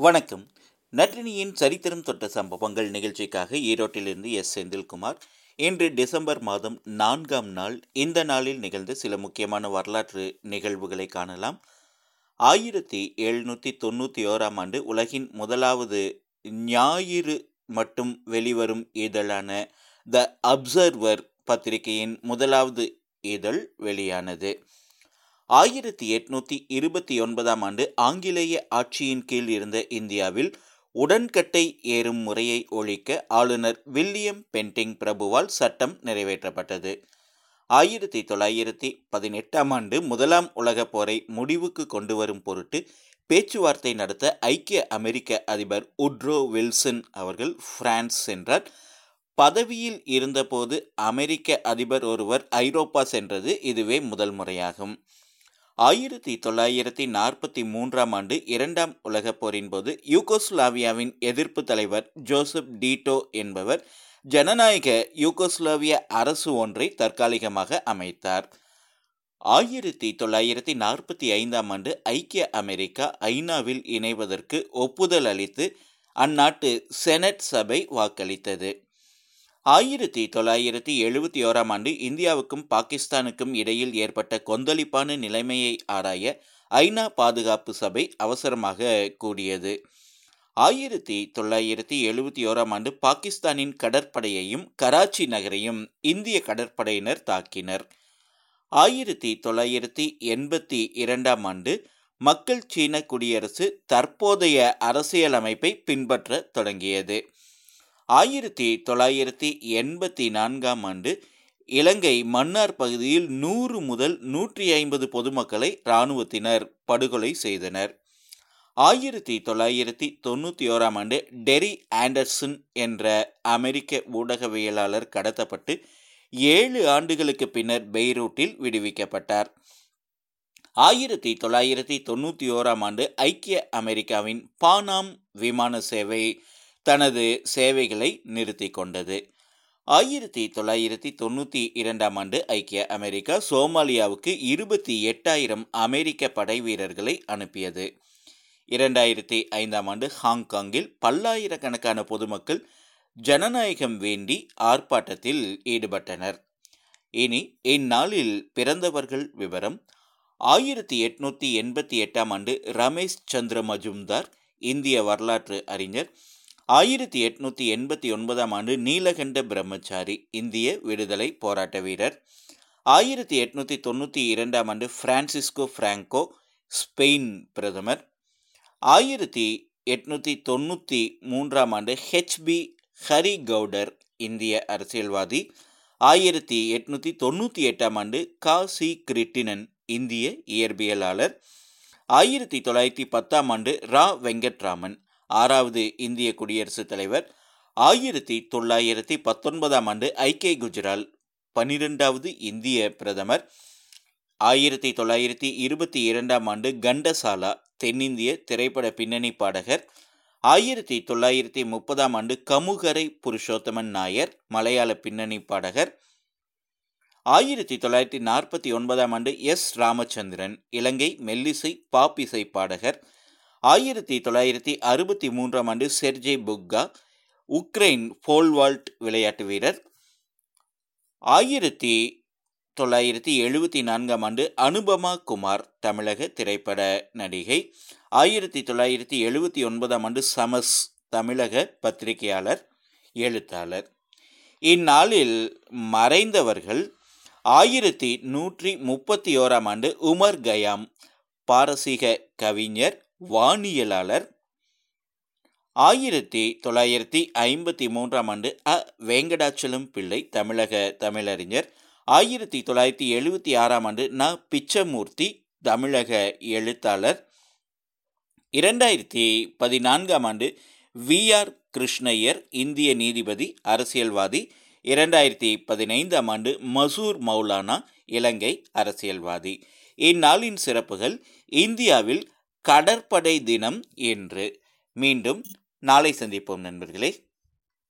வணக்கம். நற்றினியின் சரித்திரம் தொட்ட சம்பவங்கள் நிகழ்ச்சிக்காக ஈரோட்டிலிருந்து எஸ். செந்தில்குமார். இன்று டிசம்பர் மாதம் நான்காம் நாள் இந்த நாளில் நிகழ்ந்த சில முக்கியமான வரலாற்று நிகழ்வுகளை காணலாம். ஆயிரத்தி எழுநூற்றி தொண்ணூற்றி ஓராம் ஆண்டு உலகின் முதலாவது ஞாயிறு மட்டும் வெளிவரும் இதழான த அப்சர்வர் பத்திரிகையின் முதலாவது இதழ் வெளியானது. ஆயிரத்தி எட்நூத்தி இருபத்தி ஒன்பதாம் ஆண்டு ஆங்கிலேய ஆட்சியின் கீழ் இருந்த இந்தியாவில் உடன்கட்டை ஏறும் முறையை ஒழிக்க ஆளுநர் வில்லியம் பென்டிங் பிரபுவால் சட்டம் நிறைவேற்றப்பட்டது. ஆயிரத்தி தொள்ளாயிரத்தி பதினெட்டாம் ஆண்டு முதலாம் உலகப் போரை முடிவுக்கு கொண்டு வரும் பொருட்டு பேச்சுவார்த்தை நடத்த ஐக்கிய அமெரிக்க அதிபர் உட்ரோ வில்சன் அவர்கள் பிரான்ஸ் சென்றார். பதவியில் இருந்தபோது அமெரிக்க அதிபர் ஒருவர் ஐரோப்பா சென்றது இதுவே முதல் முறையாகும். ஆயிரத்தி தொள்ளாயிரத்தி நாற்பத்தி மூன்றாம் ஆண்டு இரண்டாம் உலகப் போரின் போது யூகோஸ்லாவியாவின் எதிர்ப்பு தலைவர் ஜோசப் டீட்டோ என்பவர் ஜனநாயக யூகோஸ்லாவிய அரசு ஒன்றை தற்காலிகமாக அமைத்தார். ஆயிரத்தி தொள்ளாயிரத்தி நாற்பத்தி ஐந்தாம் ஆண்டு ஐக்கிய அமெரிக்கா ஐநாவில் இணைவதற்கு ஒப்புதல் அளித்து அந்நாட்டு செனட் சபை வாக்களித்தது. ஆயிரத்தி தொள்ளாயிரத்தி எழுபத்தி ஓராம் ஆண்டு இந்தியாவுக்கும் பாகிஸ்தானுக்கும் இடையில் ஏற்பட்ட கொந்தளிப்பான நிலைமையை ஆராய ஐநா பாதுகாப்பு சபை அவசரமாக கூடியது. ஆயிரத்தி தொள்ளாயிரத்தி எழுபத்தி ஓராம் ஆண்டு பாகிஸ்தானின் கடற்படையையும் கராச்சி நகரையும் இந்திய கடற்படையினர் தாக்கினர். ஆயிரத்தி தொள்ளாயிரத்தி எண்பத்தி இரண்டாம் ஆண்டு மக்கள் சீன குடியரசு தற்போதைய அரசியலமைப்பை பின்பற்ற தொடங்கியது. ஆயிரத்தி தொள்ளாயிரத்தி எண்பத்தி நான்காம் ஆண்டு இலங்கை மன்னார் பகுதியில் நூறு முதல் நூற்றி ஐம்பது பொதுமக்களை இராணுவத்தினர் படுகொலை செய்தனர். ஆயிரத்தி தொள்ளாயிரத்தி தொண்ணூற்றி ஓராம் ஆண்டு டெரி ஆண்டர்சன் என்ற அமெரிக்க ஊடகவியலாளர் கடத்தப்பட்டு ஏழு ஆண்டுகளுக்கு பின்னர் பெய்ரூட்டில் விடுவிக்கப்பட்டார். ஆயிரத்தி தொள்ளாயிரத்தி தொண்ணூற்றி ஓராம் ஆண்டு ஐக்கிய அமெரிக்காவின் பானாம் விமான சேவை தனது சேவைகளை நிறுத்தி கொண்டது. ஆயிரத்தி தொள்ளாயிரத்தி தொண்ணூற்றி இரண்டாம் ஆண்டு ஐக்கிய அமெரிக்கா சோமாலியாவுக்கு இருபத்தி எட்டாயிரம் அமெரிக்க படை வீரர்களை அனுப்பியது. இரண்டாயிரத்தி ஐந்தாம் ஆண்டு ஹாங்காங்கில் பல்லாயிரக்கணக்கான பொதுமக்கள் ஜனநாயகம் வேண்டி ஆர்ப்பாட்டத்தில் ஈடுபட்டனர். இனி இந்நாளில் பிறந்தவர்கள் விவரம். ஆயிரத்தி எட்நூற்றி எண்பத்தி எட்டாம் ஆண்டு ரமேஷ் சந்திர மஜும்தார் இந்திய வரலாற்று அறிஞர் ஆயிரத்தி எட்நூத்தி எண்பத்தி ஒன்பதாம் ஆண்டு நீலகண்ட பிரம்மச்சாரி இந்திய விடுதலை போராட்ட வீரர். ஆயிரத்தி எட்நூத்தி தொண்ணூற்றி இரண்டாம் ஆண்டு பிரான்சிஸ்கோ பிராங்கோ ஸ்பெயின் பிரதமர். ஆயிரத்தி எட்நூத்தி தொண்ணூற்றி மூன்றாம் ஆண்டு ஹெச்பி ஹரி கவுடர் இந்திய அரசியல்வாதி. ஆயிரத்தி எட்நூத்தி தொண்ணூற்றி எட்டாம் ஆண்டு கா. சி. கிரிட்டினன் இந்திய இயற்பியலாளர். ஆயிரத்தி தொள்ளாயிரத்தி பத்தாம் ஆண்டு ரா. வெங்கட்ராமன் ஆறாவது இந்திய குடியரசுத் தலைவர். ஆயிரத்தி தொள்ளாயிரத்தி பத்தொன்பதாம் ஆண்டு ஐக்கிய குஜரால் பனிரெண்டாவது இந்திய பிரதமர். ஆயிரத்தி தொள்ளாயிரத்தி இருபத்தி இரண்டாம் ஆண்டு கண்டசாலா தென்னிந்திய திரைப்பட பின்னணி பாடகர். ஆயிரத்தி தொள்ளாயிரத்தி முப்பதாம் ஆண்டு கமுகரை புருஷோத்தமன் நாயர் மலையாள பின்னணி பாடகர். ஆயிரத்தி தொள்ளாயிரத்தி நாற்பத்தி ஒன்பதாம் ஆண்டு எஸ். ராமச்சந்திரன் இலங்கை மெல்லிசை பாப்பிசை பாடகர். ஆயிரத்தி தொள்ளாயிரத்தி அறுபத்தி மூன்றாம் ஆண்டு செர்ஜே புக்கா உக்ரைன் போல்வால்ட் விளையாட்டு வீரர். ஆயிரத்தி தொள்ளாயிரத்தி எழுபத்தி நான்காம் ஆண்டு அனுபமா குமார் தமிழக திரைப்பட நடிகை. ஆயிரத்தி தொள்ளாயிரத்தி எழுபத்தி ஒன்பதாம் ஆண்டு சமஸ் தமிழக பத்திரிகையாளர் எழுத்தாளர். இந்நாளில் மறைந்தவர்கள் ஆயிரத்தி நூற்றி முப்பத்தி ஓராம் ஆண்டு உமர் கயாம் பாரசீக கவிஞர் வானியலாளர். ஆயிரத்தி தொள்ளாயிரத்தி ஐம்பத்தி மூன்றாம் ஆண்டு அ. வேங்கடாச்சலம் பிள்ளை தமிழக தமிழறிஞர். ஆயிரத்தி தொள்ளாயிரத்தி எழுபத்தி ஆறாம் ஆண்டு ந. பிச்சமூர்த்தி தமிழக எழுத்தாளர். இரண்டாயிரத்தி பதினான்காம் ஆண்டு வி. ஆர். கிருஷ்ணய்யர் இந்திய நீதிபதி அரசியல்வாதி. இரண்டாயிரத்தி பதினைந்தாம் ஆண்டு மசூர் மௌலானா இலங்கை அரசியல்வாதி. இந்நாளின் சிறப்புகள் இந்தியாவில் கடற்படை தினம் என்று மீண்டும் நாளை சந்திப்போம் நண்பர்களே.